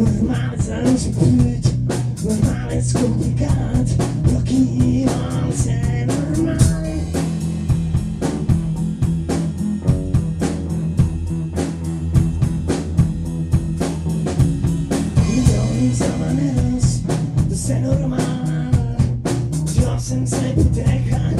Rozmawiać płyt, rozmawiać komplikat Blokiwał się normalnie Miliones de maneras de ser normal Dios en se hipoteca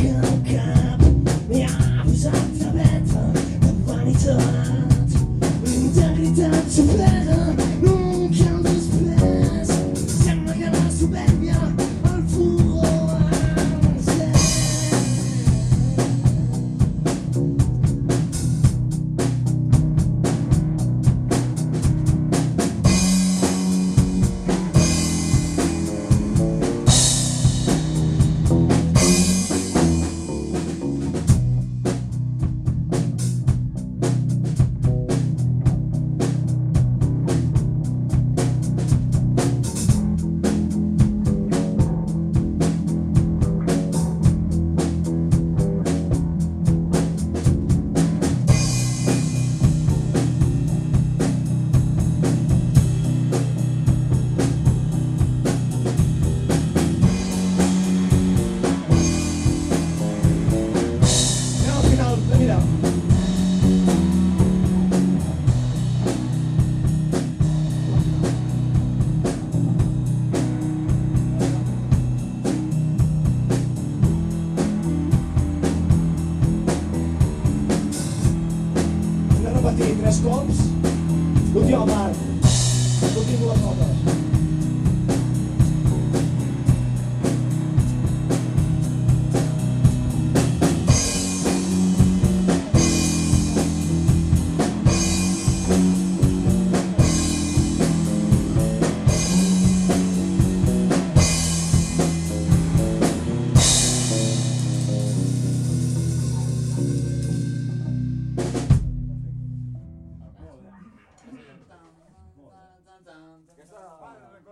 to play. Três pontos. O Diomarco. Continua a.